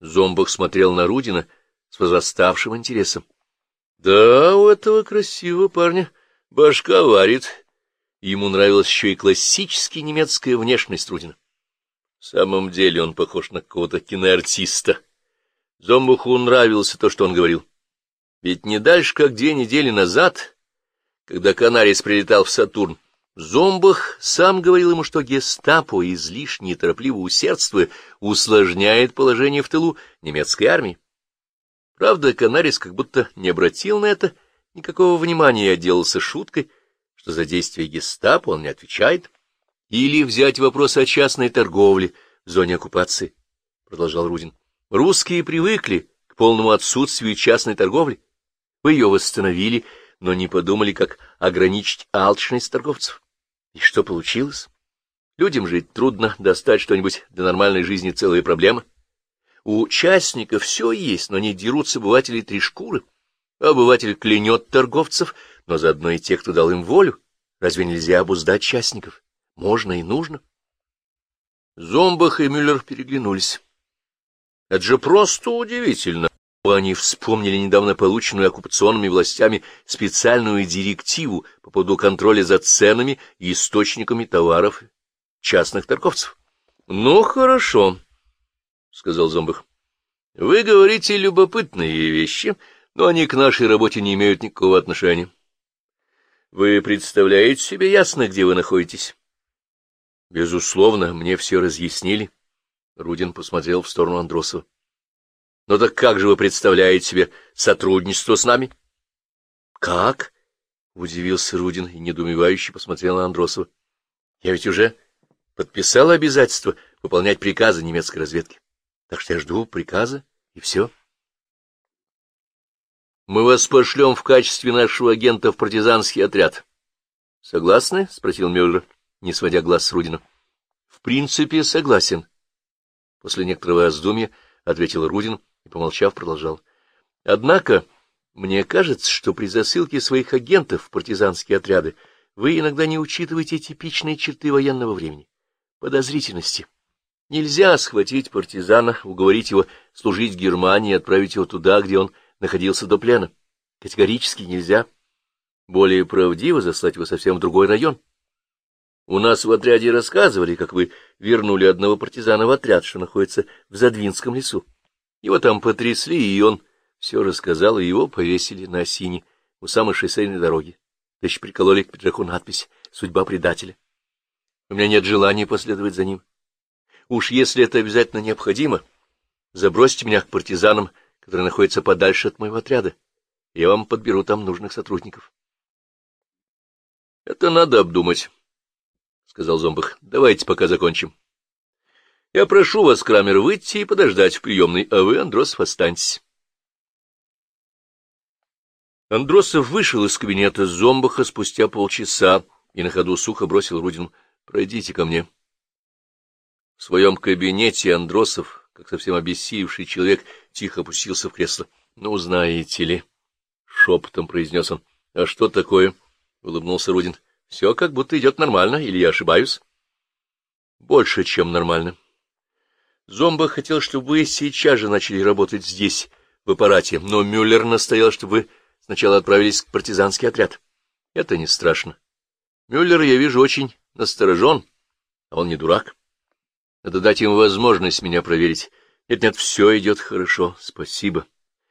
Зомбах смотрел на Рудина с возраставшим интересом. — Да, у этого красивого парня башка варит. Ему нравилась еще и классическая немецкая внешность Рудина. В самом деле он похож на какого-то киноартиста. Зомбуху нравилось то, что он говорил. Ведь не дальше, как две недели назад, когда Канарис прилетал в Сатурн, Зомбах сам говорил ему, что гестапо, излишне торопливо усердствуя, усложняет положение в тылу немецкой армии. Правда, Канарис как будто не обратил на это никакого внимания и отделался шуткой, что за действия гестапо он не отвечает. Или взять вопрос о частной торговле в зоне оккупации, — продолжал Рудин. Русские привыкли к полному отсутствию частной торговли. Вы ее восстановили, но не подумали, как ограничить алчность торговцев. И что получилось? Людям жить трудно, достать что-нибудь для нормальной жизни целая проблема. У частников все есть, но они дерут с обывателей три шкуры. Обыватель клянет торговцев, но заодно и тех, кто дал им волю. Разве нельзя обуздать частников? Можно и нужно. Зомбах и Мюллер переглянулись. Это же просто удивительно. Они вспомнили недавно полученную оккупационными властями специальную директиву по поводу контроля за ценами и источниками товаров частных торговцев. — Ну, хорошо, — сказал Зомбах. — Вы говорите любопытные вещи, но они к нашей работе не имеют никакого отношения. Вы представляете себе ясно, где вы находитесь? — Безусловно, мне все разъяснили. Рудин посмотрел в сторону Андросова. — Ну так как же вы представляете себе сотрудничество с нами? — Как? — удивился Рудин и недоумевающе посмотрел на Андросова. — Я ведь уже подписал обязательство выполнять приказы немецкой разведки. Так что я жду приказа, и все. — Мы вас пошлем в качестве нашего агента в партизанский отряд. — Согласны? — спросил Мюллер, не сводя глаз с Рудина. — В принципе, согласен. После некоторого раздумья ответил Рудин и, помолчав, продолжал. Однако, мне кажется, что при засылке своих агентов в партизанские отряды вы иногда не учитываете типичные черты военного времени, подозрительности. Нельзя схватить партизана, уговорить его служить Германии и отправить его туда, где он находился до плена. Категорически нельзя. Более правдиво заслать его совсем в другой район. У нас в отряде рассказывали, как вы вернули одного партизана в отряд, что находится в Задвинском лесу. Его там потрясли, и он все рассказал, и его повесили на осине у самой шоссейной дороги. Да еще прикололи к пиджаку надпись «Судьба предателя». У меня нет желания последовать за ним. Уж если это обязательно необходимо, забросьте меня к партизанам, которые находятся подальше от моего отряда. Я вам подберу там нужных сотрудников. — Это надо обдумать, — сказал Зомбах. — Давайте пока закончим. Я прошу вас, Крамер, выйти и подождать в приемной, а вы, Андросов, останьтесь. Андросов вышел из кабинета Зомбаха спустя полчаса и на ходу сухо бросил Рудину. — Пройдите ко мне. В своем кабинете Андросов, как совсем обессиевший человек, тихо опустился в кресло. — Ну, знаете ли, — шепотом произнес он. — А что такое? — улыбнулся Рудин. — Все как будто идет нормально, или я ошибаюсь? — Больше, чем нормально. — Зомба хотел, чтобы вы сейчас же начали работать здесь, в аппарате, но Мюллер настоял, чтобы вы сначала отправились в партизанский отряд. Это не страшно. Мюллер, я вижу, очень насторожен, а он не дурак. Надо дать ему возможность меня проверить. Нет-нет, все идет хорошо, спасибо.